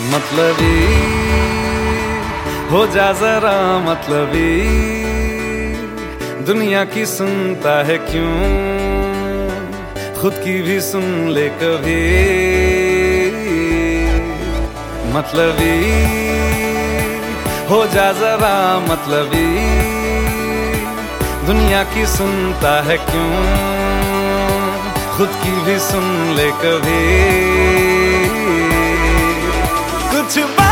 मतलबी। हो जा जरा मतलबी। दुनिया की सुनता है क्यों? खुद की भी सुन ले कभी। मतलबी। हो जा जरा मतलबी। दुनिया की सुनता है क्यों? खुद की भी सुन ले कभी। to my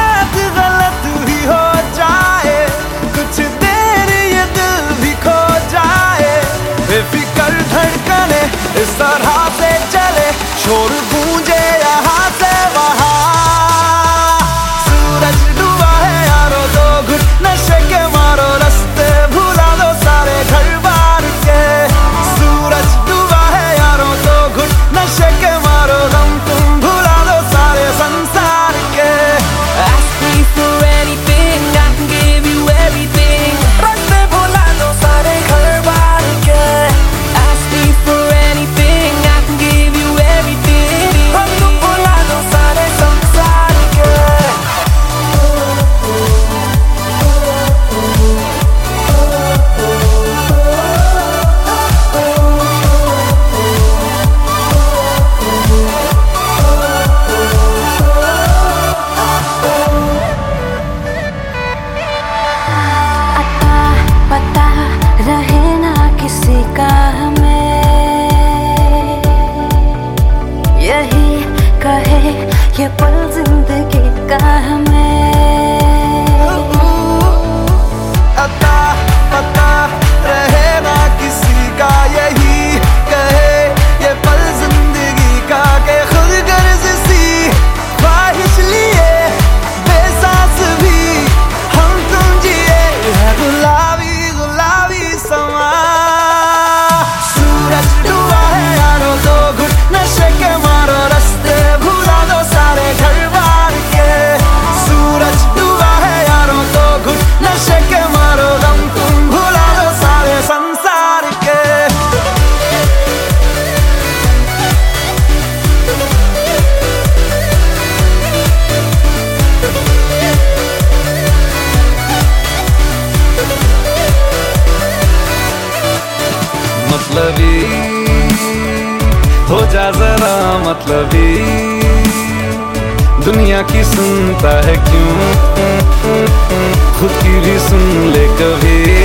मतलबी। हो जा जरा मतलबी। दुनिया की सुनता है क्यों? खुद की भी सुन ले कभी।